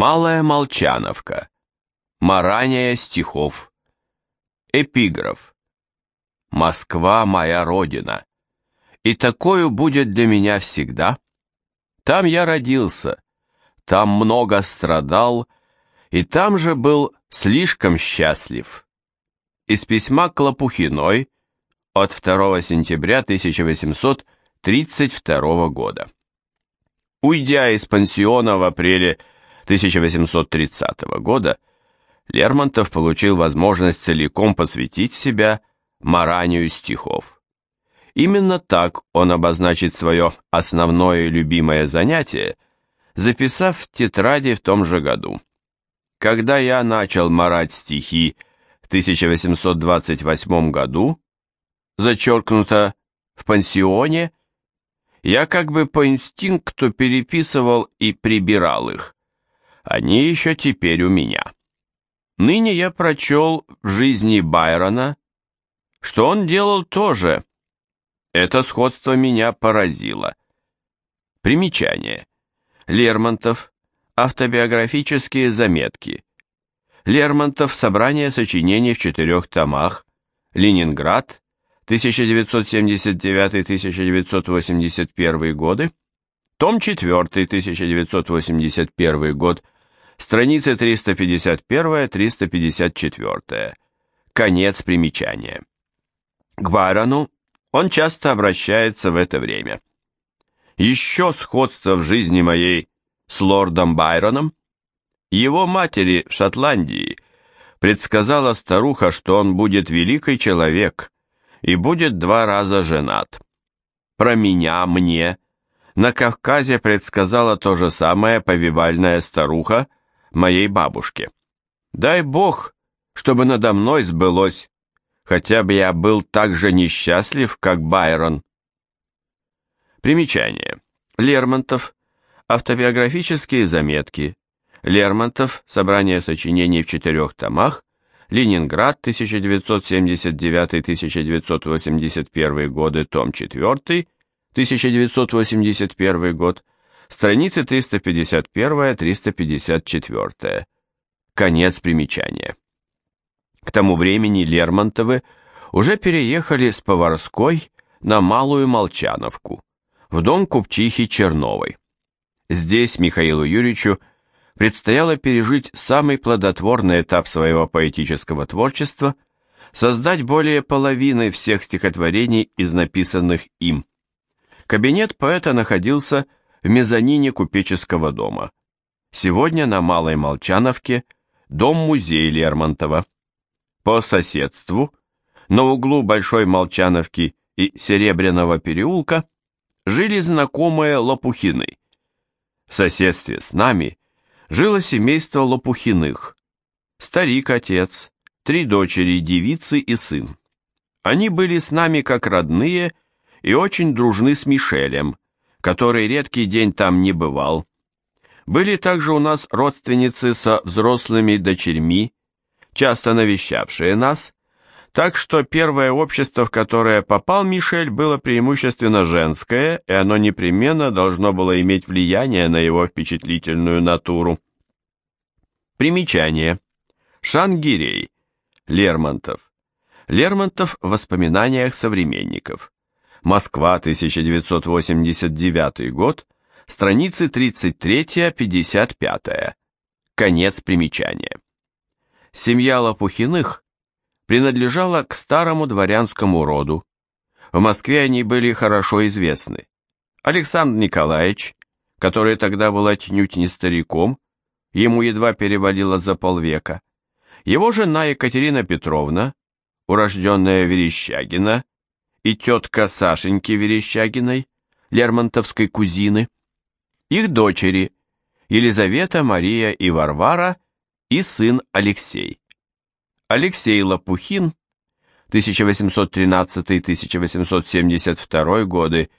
Малая Молчановка. Марания стихов. Эпиграф. Москва моя родина. И такою будет для меня всегда. Там я родился, там много страдал, и там же был слишком счастлив. Из письма к Лопухиной от 2 сентября 1832 года. Уйдя из пансиона в апреле 1830 года, Лермонтов получил возможность целиком посвятить себя маранию стихов. Именно так он обозначит свое основное любимое занятие, записав в тетради в том же году. Когда я начал марать стихи в 1828 году, зачеркнуто в пансионе, я как бы по инстинкту переписывал и прибирал их. Они еще теперь у меня. Ныне я прочел в жизни Байрона, что он делал тоже. Это сходство меня поразило. Примечание. Лермонтов. Автобиографические заметки. Лермонтов. Собрание сочинений в четырех томах. Ленинград. 1979-1981 годы. Том 4. 1981 год. Страницы 351-354. Конец примечания. К Байрону он часто обращается в это время. Еще сходство в жизни моей с лордом Байроном. Его матери в Шотландии предсказала старуха, что он будет великий человек и будет два раза женат. Про меня, мне, на Кавказе предсказала то же самое повивальная старуха моей бабушке. Дай Бог, чтобы надо мной сбылось хотя бы я был так же несчастлив, как Байрон. Примечание. Лермонтов. Автобиографические заметки. Лермонтов. Собрание сочинений в четырех томах. Ленинград, 1979-1981 годы, том 4, 1981 год, страницы 351-354. Конец примечания. К тому времени Лермонтовы уже переехали с Поварской на Малую Молчановку, в дом купчихи Черновой. Здесь Михаилу Юрьевичу предстояло пережить самый плодотворный этап своего поэтического творчества, создать более половины всех стихотворений из написанных им. Кабинет поэта находился в мезонине купеческого дома. Сегодня на Малой Молчановке дом-музей Лермонтова. По соседству, на углу Большой Молчановки и Серебряного переулка, жили знакомые Лопухины. В соседстве с нами жило семейство Лопухиных. Старик-отец, три дочери, девицы и сын. Они были с нами как родные и очень дружны с Мишелем, который редкий день там не бывал. Были также у нас родственницы со взрослыми дочерьми, часто навещавшие нас, так что первое общество, в которое попал Мишель, было преимущественно женское, и оно непременно должно было иметь влияние на его впечатлительную натуру. Примечание. Шангирей. Лермонтов. Лермонтов в воспоминаниях современников. Москва, 1989 год, страницы 33-55. Конец примечания. Семья Лопухиных принадлежала к старому дворянскому роду. В Москве они были хорошо известны. Александр Николаевич, который тогда был отнюдь не стариком, ему едва перевалило за полвека, его жена Екатерина Петровна, урожденная Верещагина, и тетка Сашеньки Верещагиной, Лермонтовской кузины, их дочери Елизавета, Мария и Варвара – и сын Алексей. Алексей Лопухин 1813-1872 годы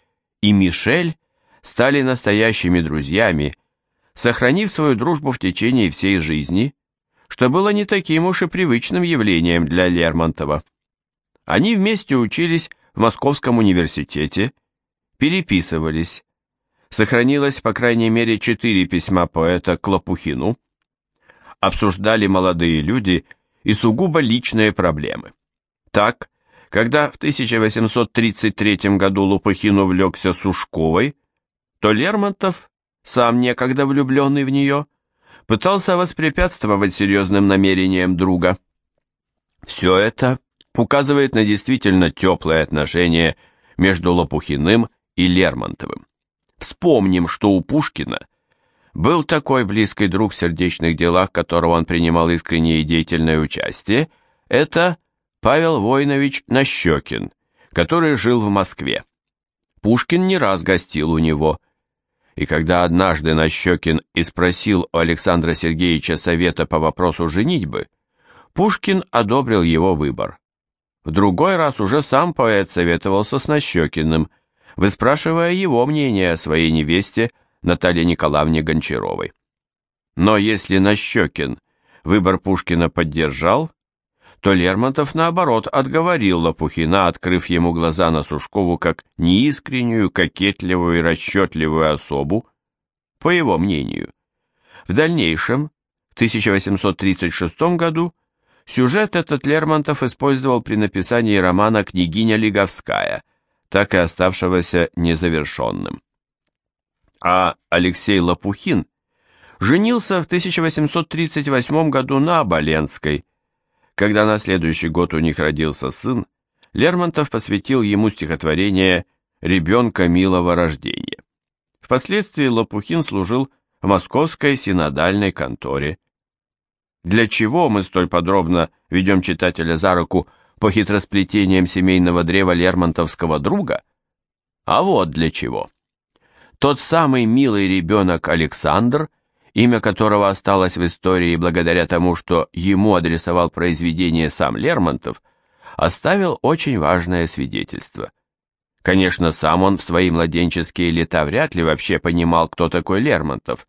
и Мишель стали настоящими друзьями, сохранив свою дружбу в течение всей жизни, что было не таким уж и привычным явлением для Лермонтова. Они вместе учились в Московском университете, переписывались. Сохранилось по крайней мере четыре письма поэта к Лопухину – обсуждали молодые люди и сугубо личные проблемы. Так, когда в 1833 году Лопухин увлекся Сушковой, то Лермонтов, сам некогда влюбленный в нее, пытался воспрепятствовать серьезным намерениям друга. Все это указывает на действительно теплое отношение между Лопухиным и Лермонтовым. Вспомним, что у Пушкина был такой близкий друг в сердечных делах, которого он принимал искреннее и деятельное участие, это Павел Войнович Нащекин, который жил в Москве. Пушкин не раз гостил у него, и когда однажды Нащекин и спросил у Александра Сергеевича совета по вопросу женитьбы, Пушкин одобрил его выбор. В другой раз уже сам поэт советовался с Нащекиным, выспрашивая его мнение о своей невесте Наталье Николаевне Гончаровой. Но если Нащекин выбор Пушкина поддержал, то Лермонтов, наоборот, отговорил Лопухина, открыв ему глаза на Сушкову как неискреннюю, кокетливую и расчетливую особу, по его мнению. В дальнейшем, в 1836 году, сюжет этот Лермонтов использовал при написании романа «Княгиня Лиговская», так и оставшегося незавершенным. А Алексей Лопухин женился в 1838 году на Оболенской, когда на следующий год у них родился сын, Лермонтов посвятил ему стихотворение «Ребенка милого рождения». Впоследствии Лопухин служил в Московской синодальной конторе. Для чего мы столь подробно ведем читателя за руку по хитросплетениям семейного древа Лермонтовского друга? А вот для чего. Тот самый милый ребенок Александр – имя которого осталось в истории благодаря тому, что ему адресовал произведение сам Лермонтов, оставил очень важное свидетельство. Конечно, сам он в свои младенческие лета вряд ли вообще понимал, кто такой Лермонтов,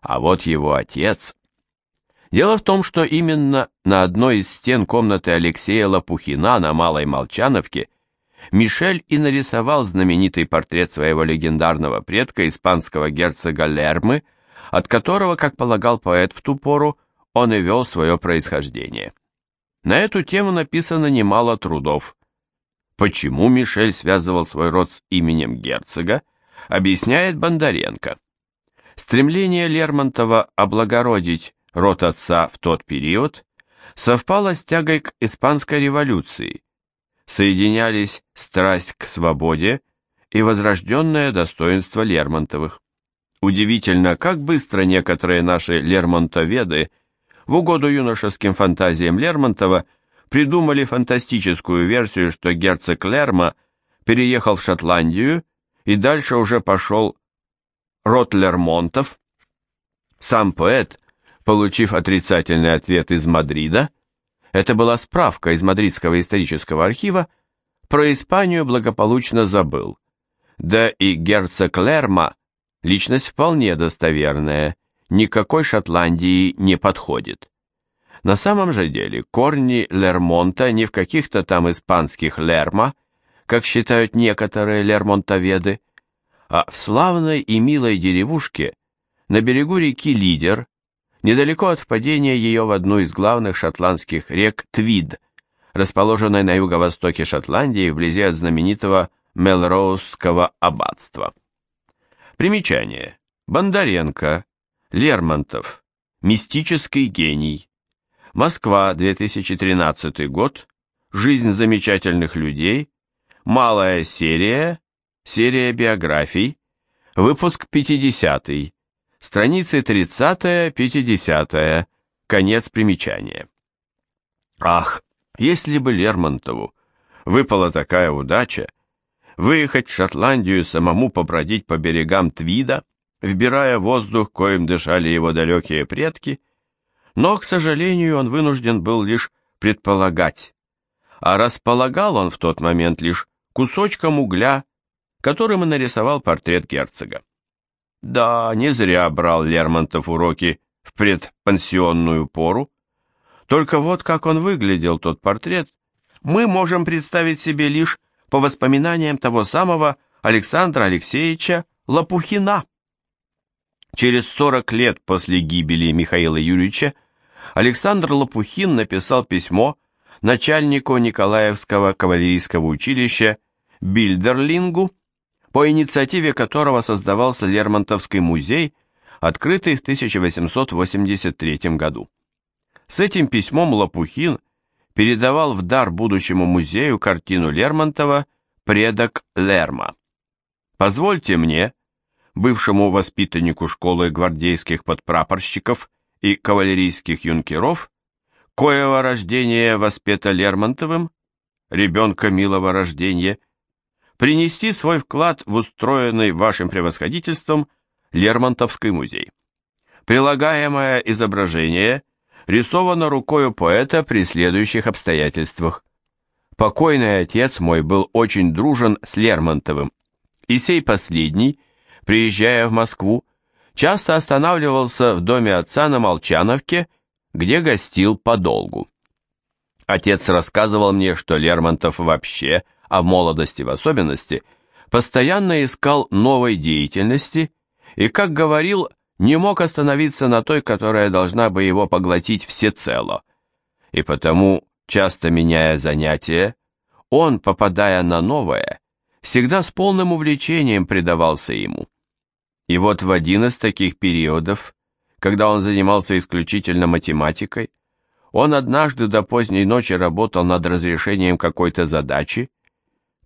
а вот его отец... Дело в том, что именно на одной из стен комнаты Алексея Лопухина на Малой Молчановке Мишель и нарисовал знаменитый портрет своего легендарного предка, испанского герцога Лермы, от которого, как полагал поэт в ту пору, он и вел свое происхождение. На эту тему написано немало трудов. Почему Мишель связывал свой род с именем герцога, объясняет Бондаренко. Стремление Лермонтова облагородить род отца в тот период совпало с тягой к испанской революции, соединялись страсть к свободе и возрожденное достоинство Лермонтовых. Удивительно, как быстро некоторые наши лермонтоведы в угоду юношеским фантазиям Лермонтова придумали фантастическую версию, что герцог Лерма переехал в Шотландию и дальше уже пошел род Лермонтов. Сам поэт, получив отрицательный ответ из Мадрида, это была справка из Мадридского исторического архива, про Испанию благополучно забыл. Да и герцог Лерма – Личность вполне достоверная, никакой Шотландии не подходит. На самом же деле корни Лермонта не в каких-то там испанских Лерма, как считают некоторые лермонтоведы, а в славной и милой деревушке на берегу реки Лидер, недалеко от впадения ее в одну из главных шотландских рек Твид, расположенной на юго-востоке Шотландии вблизи от знаменитого Мелроузского аббатства. Примечание. Бондаренко. Лермонтов. Мистический гений. Москва, 2013 год. Жизнь замечательных людей. Малая серия. Серия биографий. Выпуск 50. Страницы 30-50. Конец примечания. Ах, если бы Лермонтову выпала такая удача, выехать в Шотландию самому побродить по берегам Твида, вбирая воздух, коим дышали его далекие предки, но, к сожалению, он вынужден был лишь предполагать, а располагал он в тот момент лишь кусочком угля, которым и нарисовал портрет герцога. Да, не зря брал Лермонтов уроки в предпансионную пору, только вот как он выглядел, тот портрет, мы можем представить себе лишь по воспоминаниям того самого Александра Алексеевича Лопухина. Через 40 лет после гибели Михаила Юрьевича Александр Лопухин написал письмо начальнику Николаевского кавалерийского училища Бильдерлингу, по инициативе которого создавался Лермонтовский музей, открытый в 1883 году. С этим письмом Лопухин передавал в дар будущему музею картину Лермонтова «Предок Лерма». Позвольте мне, бывшему воспитаннику школы гвардейских подпрапорщиков и кавалерийских юнкеров, коего рождение воспето Лермонтовым, ребенка милого рождения, принести свой вклад в устроенный вашим превосходительством Лермонтовский музей. Прилагаемое изображение рисовано рукою поэта при следующих обстоятельствах. Покойный отец мой был очень дружен с Лермонтовым, и сей последний, приезжая в Москву, часто останавливался в доме отца на Молчановке, где гостил подолгу. Отец рассказывал мне, что Лермонтов вообще, а в молодости в особенности, постоянно искал новой деятельности и, как говорил, не мог остановиться на той, которая должна бы его поглотить всецело. И потому, часто меняя занятия, он, попадая на новое, всегда с полным увлечением предавался ему. И вот в один из таких периодов, когда он занимался исключительно математикой, он однажды до поздней ночи работал над разрешением какой-то задачи,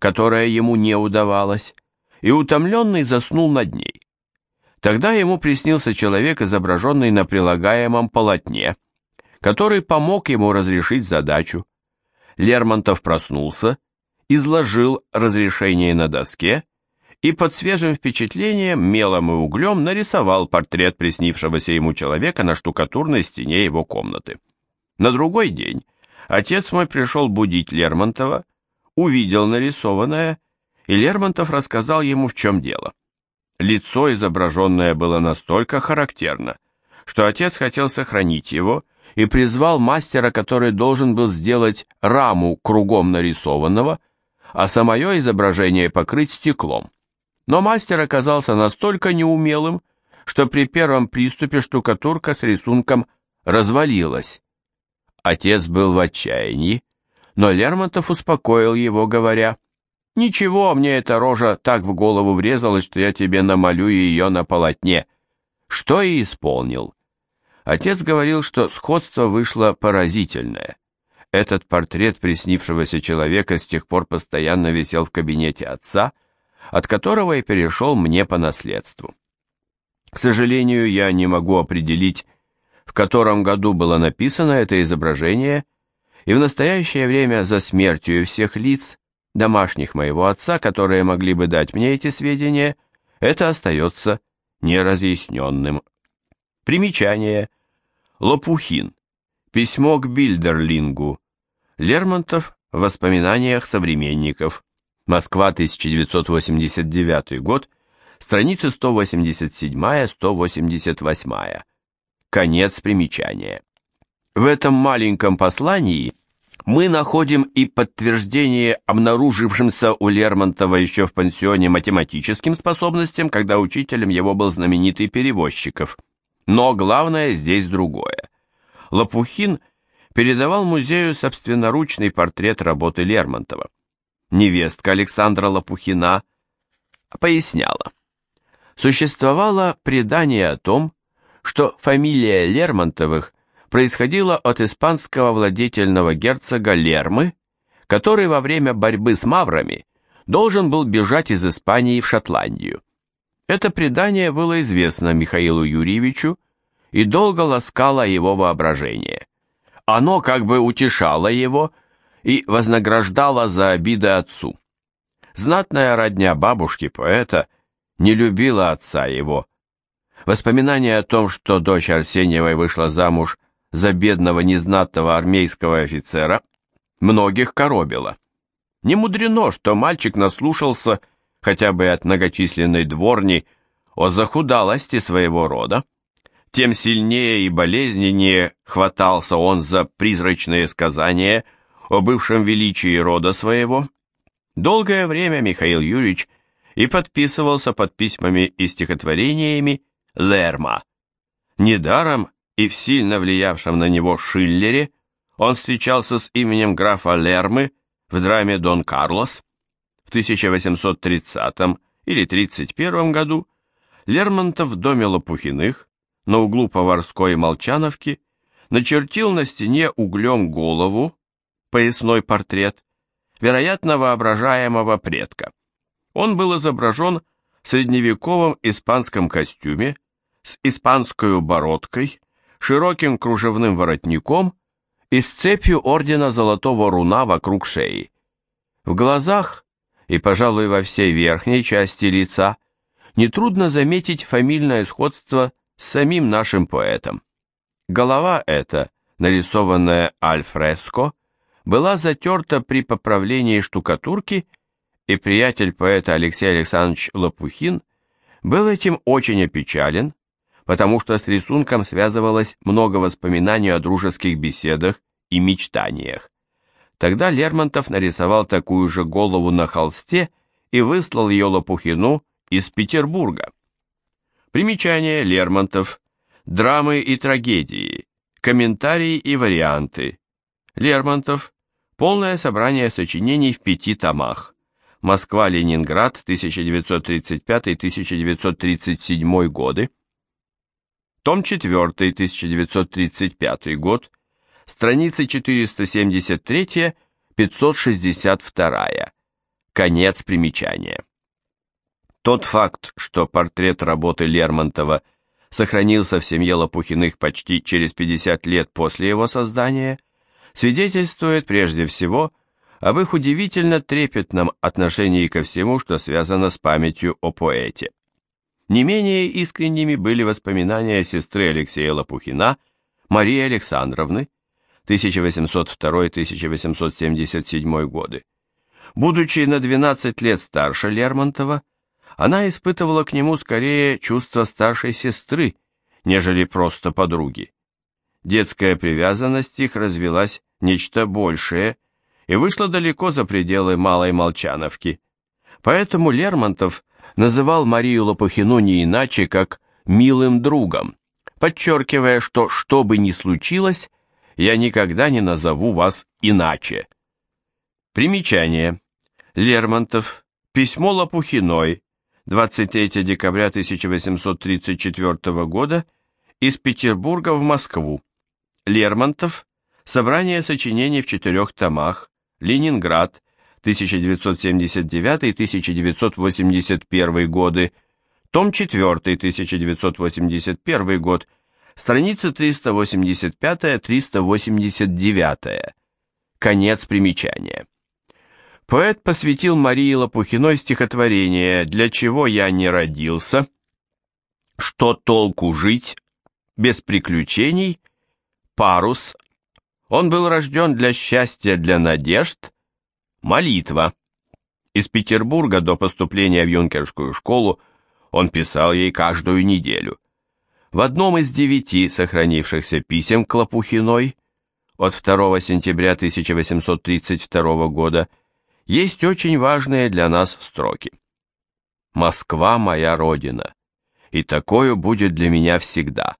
которая ему не удавалась, и утомленный заснул над ней. Тогда ему приснился человек, изображенный на прилагаемом полотне, который помог ему разрешить задачу. Лермонтов проснулся, изложил разрешение на доске и под свежим впечатлением мелом и углем нарисовал портрет приснившегося ему человека на штукатурной стене его комнаты. На другой день отец мой пришел будить Лермонтова, увидел нарисованное, и Лермонтов рассказал ему, в чем дело. Лицо, изображенное, было настолько характерно, что отец хотел сохранить его и призвал мастера, который должен был сделать раму кругом нарисованного, а самое изображение покрыть стеклом. Но мастер оказался настолько неумелым, что при первом приступе штукатурка с рисунком развалилась. Отец был в отчаянии, но Лермонтов успокоил его, говоря, Ничего, мне эта рожа так в голову врезалась, что я тебе намалюю ее на полотне. Что и исполнил. Отец говорил, что сходство вышло поразительное. Этот портрет приснившегося человека с тех пор постоянно висел в кабинете отца, от которого и перешел мне по наследству. К сожалению, я не могу определить, в котором году было написано это изображение, и в настоящее время за смертью всех лиц домашних моего отца, которые могли бы дать мне эти сведения, это остается неразъясненным. Примечание. Лопухин. Письмо к Бильдерлингу. Лермонтов в воспоминаниях современников. Москва, 1989 год. Страницы 187-188. Конец примечания. В этом маленьком послании мы находим и подтверждение обнаружившимся у Лермонтова еще в пансионе математическим способностям, когда учителем его был знаменитый Перевозчиков. Но главное здесь другое. Лопухин передавал музею собственноручный портрет работы Лермонтова. Невестка Александра Лопухина поясняла. Существовало предание о том, что фамилия Лермонтовых – происходило от испанского владетельного герцога Лермы, который во время борьбы с маврами должен был бежать из Испании в Шотландию. Это предание было известно Михаилу Юрьевичу и долго ласкало его воображение. Оно как бы утешало его и вознаграждало за обиды отцу. Знатная родня бабушки поэта не любила отца его. Воспоминание о том, что дочь Арсеньевой вышла замуж за бедного незнатного армейского офицера, многих коробило. Не мудрено, что мальчик наслушался хотя бы от многочисленной дворни о захудалости своего рода, тем сильнее и болезненнее хватался он за призрачные сказания о бывшем величии рода своего. Долгое время Михаил Юрьевич и подписывался под письмами и стихотворениями Лерма. Недаром и в сильно влиявшем на него Шиллере он встречался с именем графа Лермы в драме «Дон Карлос». В 1830 или 31 году Лермонтов в доме Лопухиных на углу Поварской и Молчановки начертил на стене углем голову, поясной портрет, вероятно, воображаемого предка. Он был изображен в средневековом испанском костюме с испанской бородкой, широким кружевным воротником и с цепью ордена Золотого Руна вокруг шеи. В глазах и, пожалуй, во всей верхней части лица нетрудно заметить фамильное сходство с самим нашим поэтом. Голова эта, нарисованная альфреско, была затерта при поправлении штукатурки, и приятель поэта Алексей Александрович Лопухин был этим очень опечален, потому что с рисунком связывалось много воспоминаний о дружеских беседах и мечтаниях. Тогда Лермонтов нарисовал такую же голову на холсте и выслал ее Лопухину из Петербурга. Примечание Лермонтов. Драмы и трагедии. Комментарии и варианты. Лермонтов. Полное собрание сочинений в пяти томах. Москва-Ленинград, 1935-1937 годы. Том 4, 1935 год. Страницы 473-562. Конец примечания. Тот факт, что портрет работы Лермонтова сохранился в семье Лопухиных почти через 50 лет после его создания – свидетельствует прежде всего об их удивительно трепетном отношении ко всему, что связано с памятью о поэте. Не менее искренними были воспоминания сестры Алексея Лопухина, Марии Александровны, 1802-1877 годы. Будучи на 12 лет старше Лермонтова, она испытывала к нему скорее чувство старшей сестры, нежели просто подруги детская привязанность их развелась нечто большее и вышла далеко за пределы Малой Молчановки. Поэтому Лермонтов называл Марию Лопухину не иначе, как «милым другом», подчеркивая, что что бы ни случилось, я никогда не назову вас иначе. Примечание. Лермонтов. Письмо Лопухиной. 23 декабря 1834 года из Петербурга в Москву. Лермонтов. Собрание сочинений в четырех томах. Ленинград. 1979-1981 годы. Том 4. 1981 год. Страница 385-389. Конец примечания. Поэт посвятил Марии Лопухиной стихотворение «Для чего я не родился?» «Что толку жить без приключений?» парус. Он был рожден для счастья, для надежд. Молитва. Из Петербурга до поступления в юнкерскую школу он писал ей каждую неделю. В одном из девяти сохранившихся писем к Лопухиной от 2 сентября 1832 года есть очень важные для нас строки. «Москва моя родина, и такое будет для меня всегда.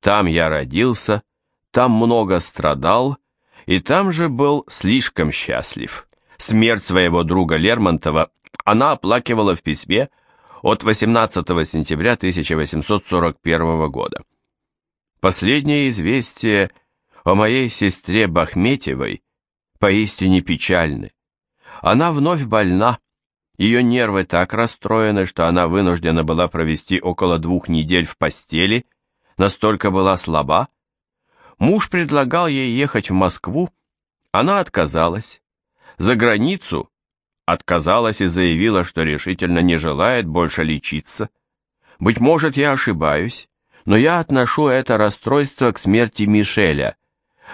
Там я родился, там много страдал, и там же был слишком счастлив. Смерть своего друга Лермонтова она оплакивала в письме от 18 сентября 1841 года. Последнее известие о моей сестре Бахметьевой поистине печальны. Она вновь больна, ее нервы так расстроены, что она вынуждена была провести около двух недель в постели, настолько была слаба, Муж предлагал ей ехать в Москву, она отказалась. За границу отказалась и заявила, что решительно не желает больше лечиться. Быть может, я ошибаюсь, но я отношу это расстройство к смерти Мишеля,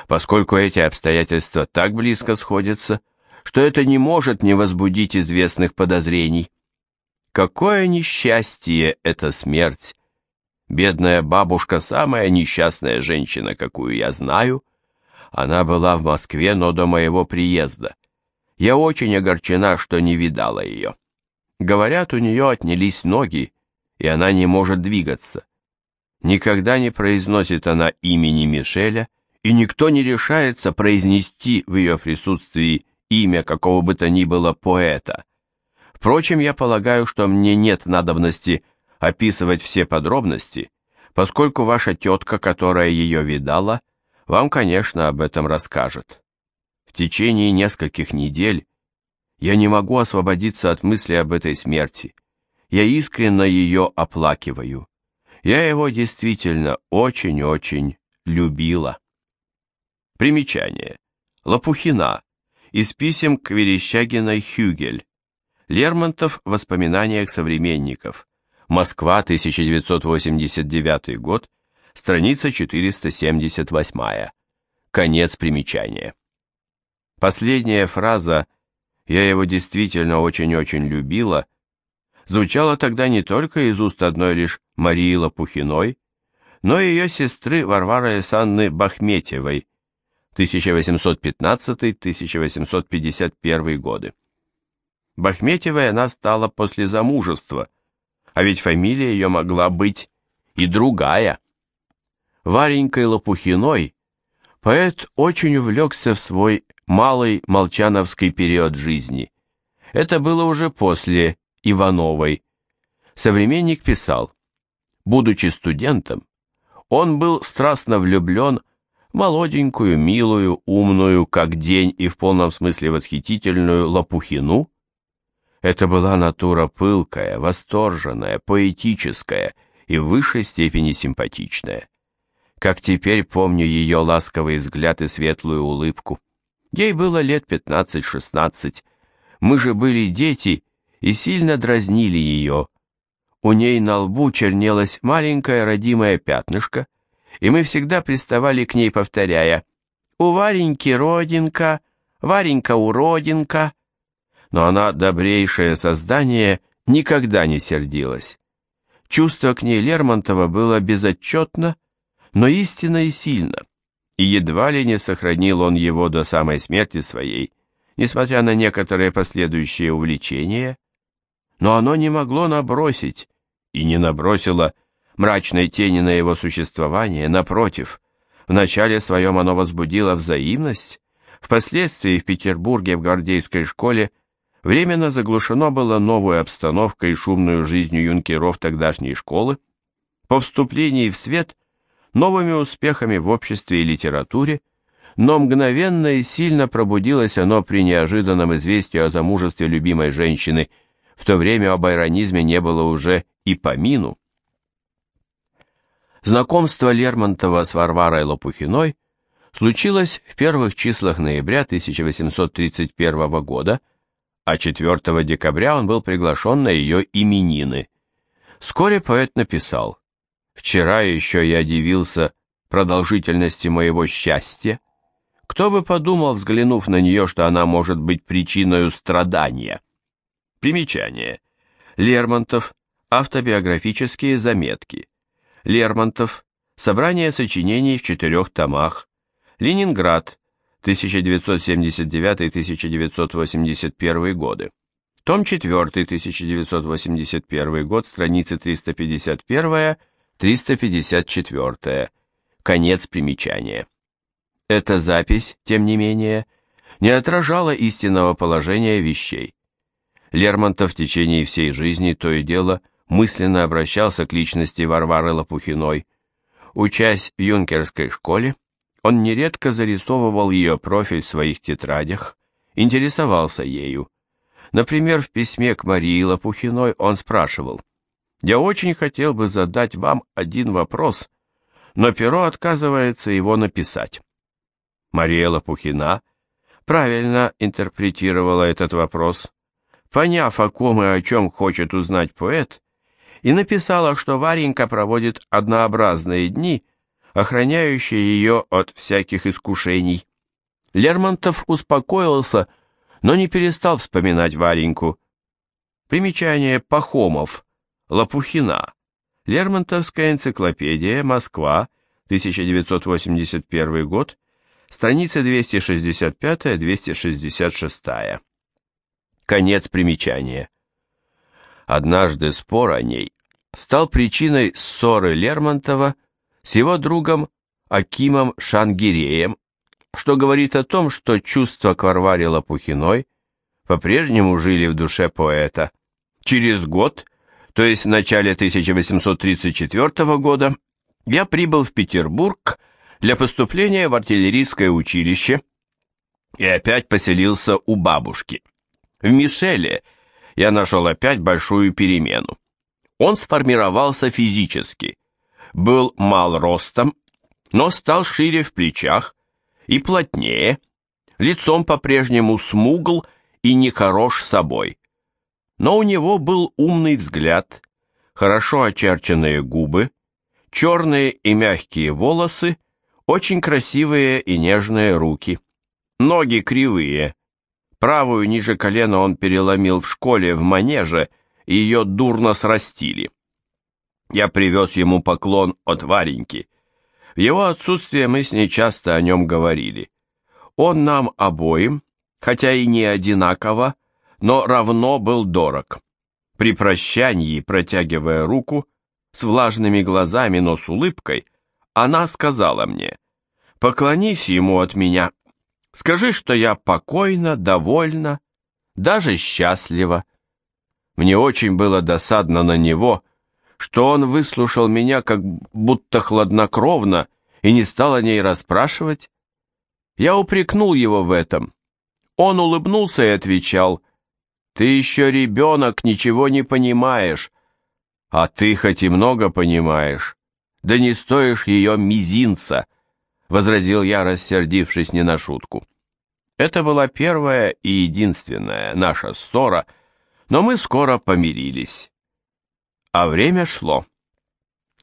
поскольку эти обстоятельства так близко сходятся, что это не может не возбудить известных подозрений. Какое несчастье эта смерть! Бедная бабушка самая несчастная женщина, какую я знаю. Она была в Москве, но до моего приезда. Я очень огорчена, что не видала ее. Говорят, у нее отнялись ноги, и она не может двигаться. Никогда не произносит она имени Мишеля, и никто не решается произнести в ее присутствии имя какого бы то ни было поэта. Впрочем, я полагаю, что мне нет надобности описывать все подробности, поскольку ваша тетка, которая ее видала, вам, конечно, об этом расскажет. В течение нескольких недель я не могу освободиться от мысли об этой смерти. Я искренне ее оплакиваю. Я его действительно очень-очень любила. Примечание. Лопухина. Из писем к Верещагиной Хюгель. Лермонтов в воспоминаниях современников. Москва, 1989 год, страница 478. Конец примечания. Последняя фраза «я его действительно очень-очень любила» звучала тогда не только из уст одной лишь Марии Лопухиной, но и ее сестры Варвары Александры Бахметьевой 1815-1851 годы. Бахметьевой она стала после замужества – а ведь фамилия ее могла быть и другая. Варенькой Лопухиной поэт очень увлекся в свой малый молчановский период жизни. Это было уже после Ивановой. Современник писал, будучи студентом, он был страстно влюблен молоденькую, милую, умную, как день и в полном смысле восхитительную Лопухину, это была натура пылкая, восторженная, поэтическая и в высшей степени симпатичная. Как теперь помню ее ласковый взгляд и светлую улыбку. Ей было лет пятнадцать-шестнадцать. Мы же были дети и сильно дразнили ее. У ней на лбу чернелось маленькое родимое пятнышко, и мы всегда приставали к ней, повторяя «У Вареньки родинка, Варенька уродинка», но она, добрейшее создание, никогда не сердилась. Чувство к ней Лермонтова было безотчетно, но истинно и сильно, и едва ли не сохранил он его до самой смерти своей, несмотря на некоторые последующие увлечения, но оно не могло набросить, и не набросило мрачной тени на его существование, напротив, в начале своем оно возбудило взаимность, впоследствии в Петербурге в гвардейской школе временно заглушено было новой обстановкой и шумной жизнью юнкеров тогдашней школы, по вступлении в свет новыми успехами в обществе и литературе, но мгновенно и сильно пробудилось оно при неожиданном известии о замужестве любимой женщины, в то время об айронизме не было уже и помину. Знакомство Лермонтова с Варварой Лопухиной случилось в первых числах ноября 1831 года, а 4 декабря он был приглашен на ее именины. Вскоре поэт написал «Вчера еще я дивился продолжительности моего счастья. Кто бы подумал, взглянув на нее, что она может быть причиной страдания?» Примечание. Лермонтов. Автобиографические заметки. Лермонтов. Собрание сочинений в четырех томах. Ленинград. 1979-1981 годы. Том 4, 1981 год, страницы 351-354. Конец примечания. Эта запись, тем не менее, не отражала истинного положения вещей. Лермонтов в течение всей жизни то и дело мысленно обращался к личности Варвары Лопухиной. Учась в юнкерской школе, он нередко зарисовывал ее профиль в своих тетрадях, интересовался ею. Например, в письме к Марии Лопухиной он спрашивал, «Я очень хотел бы задать вам один вопрос, но перо отказывается его написать». Мария Лопухина правильно интерпретировала этот вопрос, поняв, о ком и о чем хочет узнать поэт, и написала, что Варенька проводит однообразные дни, охраняющие ее от всяких искушений. Лермонтов успокоился, но не перестал вспоминать Вареньку. Примечание Пахомов, Лопухина, Лермонтовская энциклопедия, Москва, 1981 год, страница 265-266. Конец примечания. Однажды спор о ней стал причиной ссоры Лермонтова с его другом Акимом Шангиреем, что говорит о том, что чувства к Варваре Лопухиной по-прежнему жили в душе поэта. Через год, то есть в начале 1834 года, я прибыл в Петербург для поступления в артиллерийское училище и опять поселился у бабушки. В Мишеле я нашел опять большую перемену. Он сформировался физически, был мал ростом, но стал шире в плечах и плотнее, лицом по-прежнему смугл и нехорош собой. Но у него был умный взгляд, хорошо очерченные губы, черные и мягкие волосы, очень красивые и нежные руки. Ноги кривые. Правую ниже колена он переломил в школе в манеже, и ее дурно срастили. Я привез ему поклон от Вареньки. В его отсутствие мы с ней часто о нем говорили. Он нам обоим, хотя и не одинаково, но равно был дорог. При прощании, протягивая руку, с влажными глазами, но с улыбкой, она сказала мне, «Поклонись ему от меня, скажи, что я покойна, довольна, даже счастлива». Мне очень было досадно на него, что он выслушал меня как будто хладнокровно и не стал о ней расспрашивать. Я упрекнул его в этом. Он улыбнулся и отвечал, «Ты еще ребенок, ничего не понимаешь, а ты хоть и много понимаешь, да не стоишь ее мизинца, возразил я, рассердившись не на шутку. Это была первая и единственная наша ссора, но мы скоро помирились. А время шло.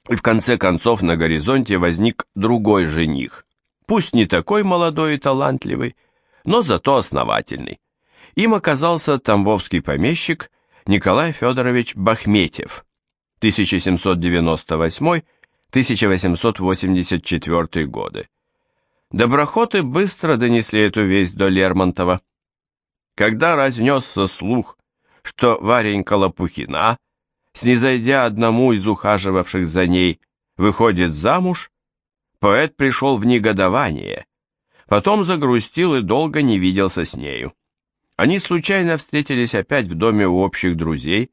И в конце концов на горизонте возник другой жених. Пусть не такой молодой и талантливый, но зато основательный. Им оказался тамбовский помещик Николай Федорович Бахметьев, 1798-1884 годы. Доброхоты быстро донесли эту весть до Лермонтова. Когда разнесся слух, что Варенька Лопухина, снизойдя одному из ухаживавших за ней, выходит замуж, поэт пришел в негодование, потом загрустил и долго не виделся с нею. Они случайно встретились опять в доме у общих друзей,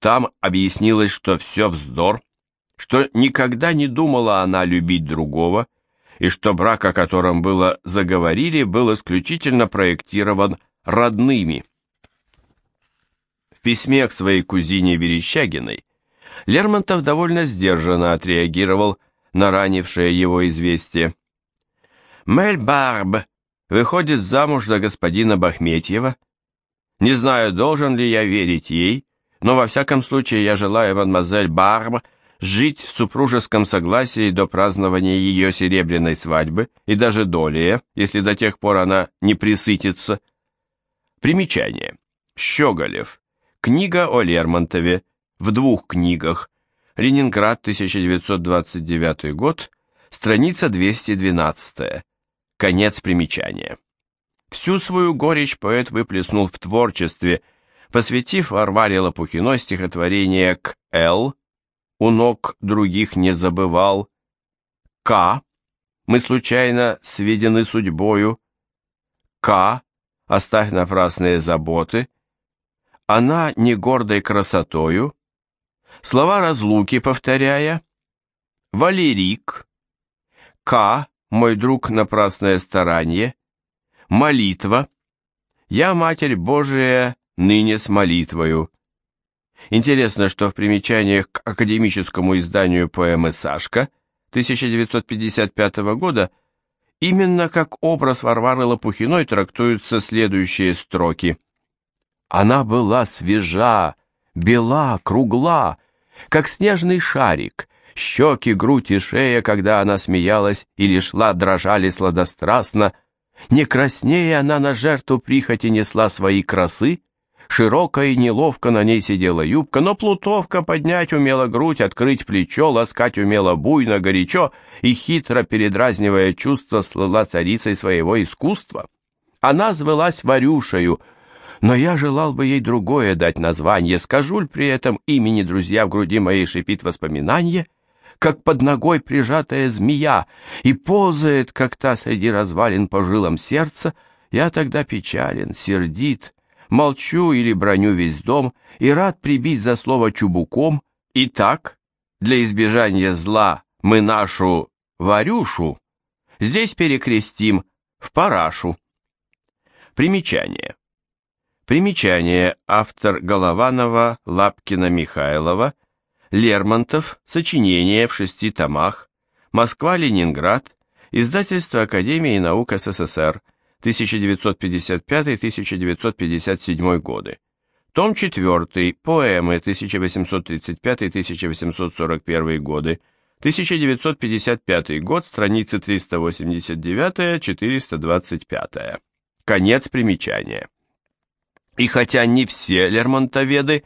там объяснилось, что все вздор, что никогда не думала она любить другого, и что брак, о котором было заговорили, был исключительно проектирован родными. В письме к своей кузине Верещагиной Лермонтов довольно сдержанно отреагировал на ранившее его известие. «Мель Барб выходит замуж за господина Бахметьева. Не знаю, должен ли я верить ей, но во всяком случае я желаю мадемуазель Барб жить в супружеском согласии до празднования ее серебряной свадьбы и даже долее, если до тех пор она не присытится. Примечание. Щеголев. Книга о Лермонтове. В двух книгах. Ленинград, 1929 год. Страница 212. Конец примечания. Всю свою горечь поэт выплеснул в творчестве – посвятив Варваре Лопухиной стихотворение к Л, у ног других не забывал, К, мы случайно сведены судьбою, К, оставь напрасные заботы, она не гордой красотою, слова разлуки повторяя, Валерик, К, мой друг напрасное старание, молитва, я, Матерь Божия, ныне с молитвою. Интересно, что в примечаниях к академическому изданию поэмы «Сашка» 1955 года именно как образ Варвары Лопухиной трактуются следующие строки. Она была свежа, бела, кругла, как снежный шарик, щеки, грудь и шея, когда она смеялась или шла, дрожали сладострастно, не краснее она на жертву прихоти несла свои красы, Широкая и неловко на ней сидела юбка, но плутовка поднять умела грудь, открыть плечо, ласкать умела буйно, горячо и хитро передразнивая чувство слыла царицей своего искусства. Она звалась Варюшею, Но я желал бы ей другое дать название, скажу ль при этом имени друзья в груди моей шипит воспоминание, как под ногой прижатая змея, и ползает, как та среди развалин по жилам сердца, я тогда печален, сердит, молчу или броню весь дом и рад прибить за слово чубуком, и так, для избежания зла, мы нашу Варюшу здесь перекрестим в парашу. Примечание. Примечание. Автор Голованова, Лапкина, Михайлова, Лермонтов, сочинение в шести томах, Москва-Ленинград, издательство Академии наук СССР, 1955-1957 годы. Том 4. Поэмы 1835-1841 годы. 1955 год, страницы 389-425. Конец примечания. И хотя не все лермонтоведы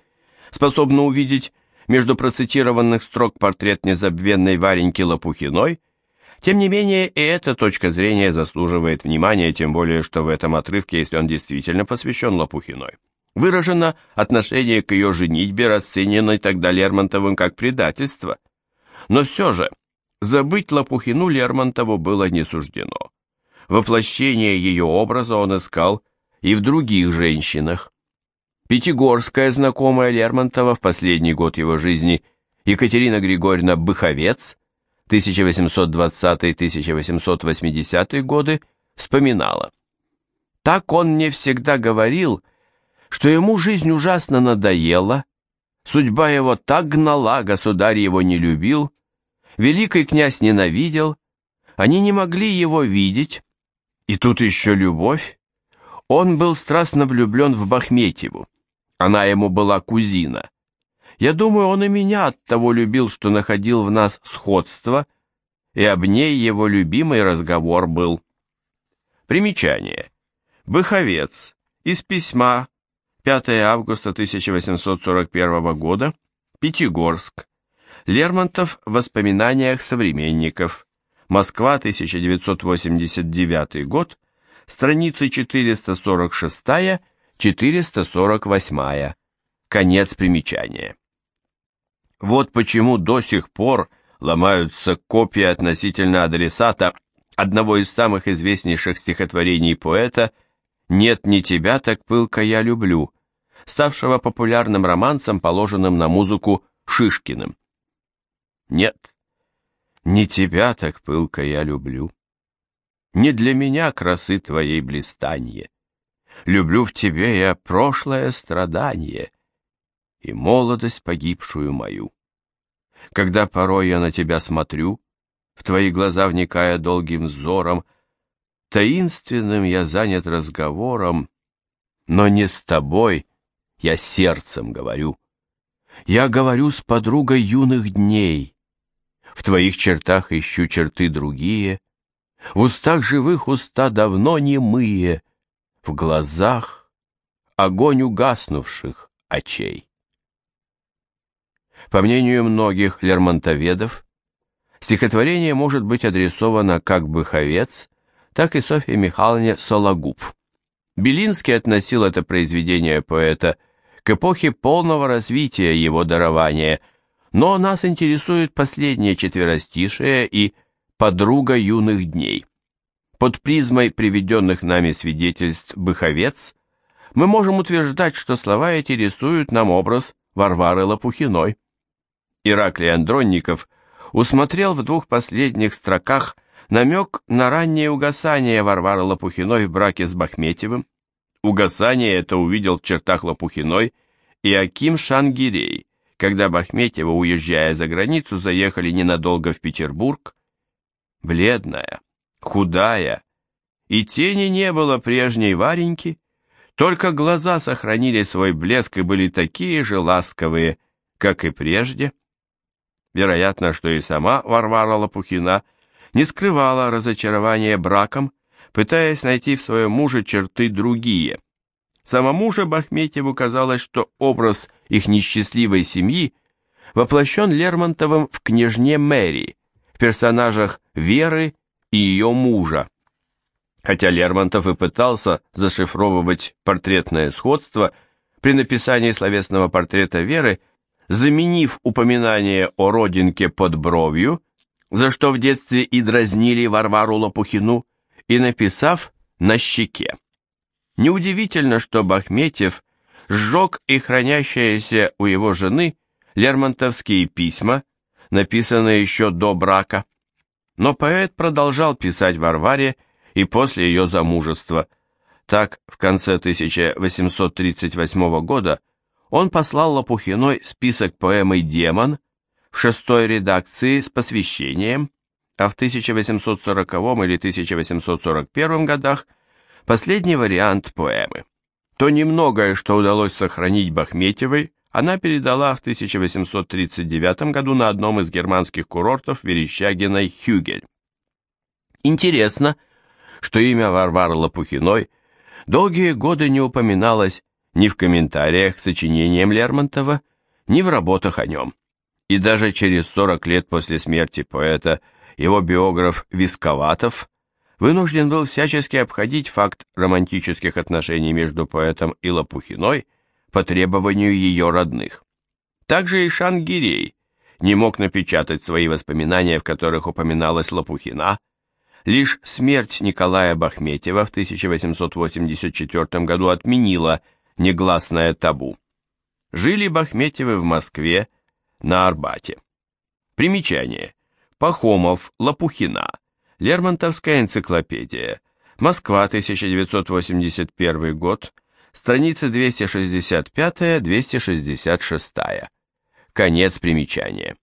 способны увидеть между процитированных строк портрет незабвенной Вареньки Лопухиной, тем не менее и эта точка зрения заслуживает внимания, тем более, что в этом отрывке, если он действительно посвящен Лопухиной, выражено отношение к ее женитьбе, расцененной тогда Лермонтовым как предательство. Но все же, забыть Лопухину Лермонтову было не суждено. Воплощение ее образа он искал и в других женщинах. Пятигорская знакомая Лермонтова в последний год его жизни Екатерина Григорьевна Быховец 1820-1880 годы вспоминала. Так он мне всегда говорил, что ему жизнь ужасно надоела, судьба его так гнала, государь его не любил, великий князь ненавидел, они не могли его видеть, и тут еще любовь. Он был страстно влюблен в Бахметьеву, она ему была кузина. Я думаю, он и меня от того любил, что находил в нас сходство, и об ней его любимый разговор был. Примечание. Быховец. Из письма 5 августа 1841 года. Пятигорск. Лермонтов в воспоминаниях современников. Москва, 1989 год. Страницы 446-448. Конец примечания. Вот почему до сих пор ломаются копии относительно адресата одного из самых известнейших стихотворений поэта «Нет ни тебя, так пылко я люблю», ставшего популярным романсом, положенным на музыку Шишкиным. Нет, не тебя так пылко я люблю. Не для меня красы твоей блистанье. Люблю в тебе я прошлое страдание и молодость погибшую мою. Когда порой я на тебя смотрю, в твои глаза вникая долгим взором, таинственным я занят разговором, но не с тобой, я сердцем говорю. Я говорю с подругой юных дней. В твоих чертах ищу черты другие, в устах живых уста давно немые, в глазах огонь угаснувших очей. По мнению многих лермонтоведов, стихотворение может быть адресовано как Быховец, так и Софье Михайловне Сологуб. Белинский относил это произведение поэта к эпохе полного развития его дарования, но нас интересует последнее четверостишее и «Подруга юных дней». Под призмой приведенных нами свидетельств «Быховец» мы можем утверждать, что слова эти рисуют нам образ Варвары Лопухиной. Ираклий Андронников усмотрел в двух последних строках намек на раннее угасание Варвары Лопухиной в браке с Бахметьевым. Угасание это увидел в чертах Лопухиной и Аким Шангирей, когда Бахметьева, уезжая за границу, заехали ненадолго в Петербург. Бледная, худая, и тени не было прежней Вареньки, только глаза сохранили свой блеск и были такие же ласковые, как и прежде. Вероятно, что и сама Варвара Лопухина не скрывала разочарования браком, пытаясь найти в своем муже черты другие. Самому же Бахметьеву казалось, что образ их несчастливой семьи воплощен Лермонтовым в княжне Мэри, в персонажах Веры и ее мужа. Хотя Лермонтов и пытался зашифровывать портретное сходство при написании словесного портрета Веры, заменив упоминание о родинке под бровью, за что в детстве и дразнили Варвару Лопухину, и написав на щеке. Неудивительно, что Бахметьев сжег и хранящиеся у его жены лермонтовские письма, написанные еще до брака. Но поэт продолжал писать Варваре и после ее замужества. Так, в конце 1838 года он послал Лопухиной список поэмы «Демон» в шестой редакции с посвящением, а в 1840 или 1841 годах последний вариант поэмы. То немногое, что удалось сохранить Бахметьевой, она передала в 1839 году на одном из германских курортов Верещагиной Хюгель. Интересно, что имя Варвары Лопухиной долгие годы не упоминалось ни в комментариях к сочинениям Лермонтова, ни в работах о нем. И даже через 40 лет после смерти поэта его биограф Висковатов вынужден был всячески обходить факт романтических отношений между поэтом и Лопухиной по требованию ее родных. Также и Шангирей не мог напечатать свои воспоминания, в которых упоминалась Лопухина. Лишь смерть Николая Бахметьева в 1884 году отменила негласное табу. Жили Бахметьевы в Москве, на Арбате. Примечание. Пахомов, Лопухина. Лермонтовская энциклопедия. Москва, 1981 год. Страницы 265-266. Конец примечания.